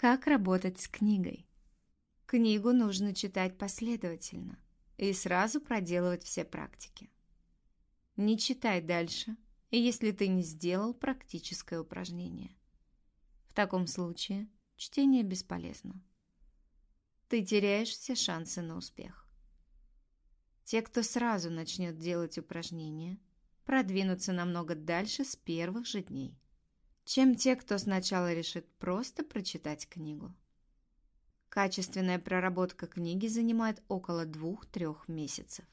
Как работать с книгой? Книгу нужно читать последовательно и сразу проделывать все практики. Не читай дальше, если ты не сделал практическое упражнение. В таком случае чтение бесполезно. Ты теряешь все шансы на успех. Те, кто сразу начнет делать упражнения, продвинутся намного дальше с первых же дней, чем те, кто сначала решит просто прочитать книгу. Качественная проработка книги занимает около 2-3 месяцев.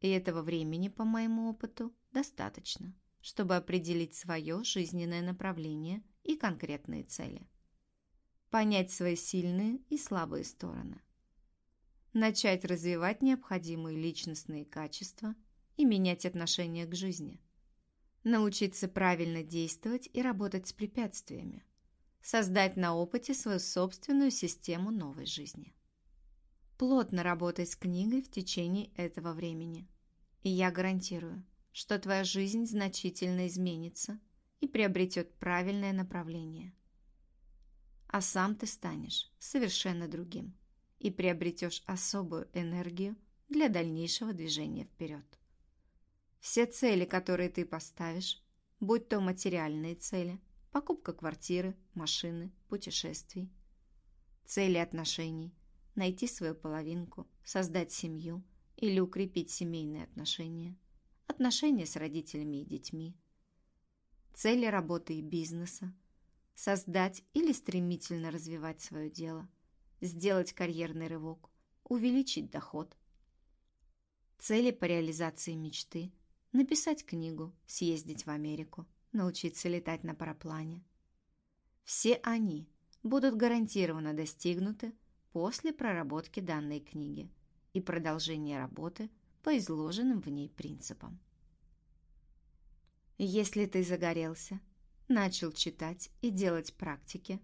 И этого времени, по моему опыту, достаточно, чтобы определить свое жизненное направление и конкретные цели. Понять свои сильные и слабые стороны. Начать развивать необходимые личностные качества и менять отношение к жизни. Научиться правильно действовать и работать с препятствиями создать на опыте свою собственную систему новой жизни. Плотно работай с книгой в течение этого времени, и я гарантирую, что твоя жизнь значительно изменится и приобретет правильное направление. А сам ты станешь совершенно другим и приобретешь особую энергию для дальнейшего движения вперед. Все цели, которые ты поставишь, будь то материальные цели – покупка квартиры, машины, путешествий. Цели отношений – найти свою половинку, создать семью или укрепить семейные отношения, отношения с родителями и детьми. Цели работы и бизнеса – создать или стремительно развивать свое дело, сделать карьерный рывок, увеличить доход. Цели по реализации мечты – написать книгу, съездить в Америку – научиться летать на параплане. Все они будут гарантированно достигнуты после проработки данной книги и продолжения работы по изложенным в ней принципам. Если ты загорелся, начал читать и делать практики,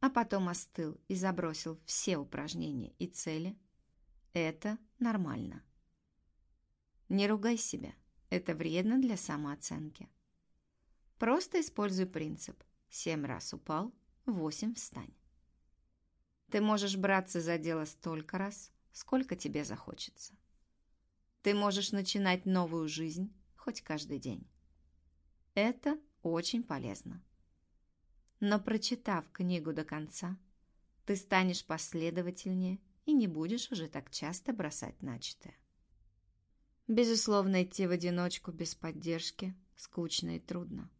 а потом остыл и забросил все упражнения и цели, это нормально. Не ругай себя, это вредно для самооценки. Просто используй принцип «семь раз упал, восемь встань». Ты можешь браться за дело столько раз, сколько тебе захочется. Ты можешь начинать новую жизнь хоть каждый день. Это очень полезно. Но прочитав книгу до конца, ты станешь последовательнее и не будешь уже так часто бросать начатое. Безусловно, идти в одиночку без поддержки скучно и трудно.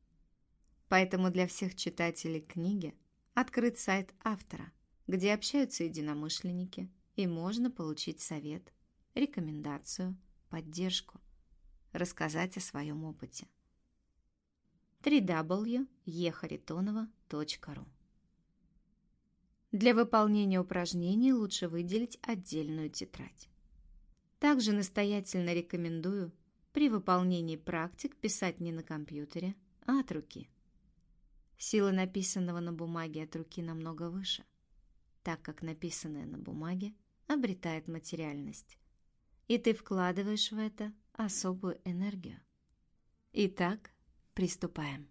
Поэтому для всех читателей книги открыт сайт автора, где общаются единомышленники, и можно получить совет, рекомендацию, поддержку, рассказать о своем опыте. www.ехаритонова.ру Для выполнения упражнений лучше выделить отдельную тетрадь. Также настоятельно рекомендую при выполнении практик писать не на компьютере, а от руки. Сила написанного на бумаге от руки намного выше, так как написанное на бумаге обретает материальность, и ты вкладываешь в это особую энергию. Итак, приступаем.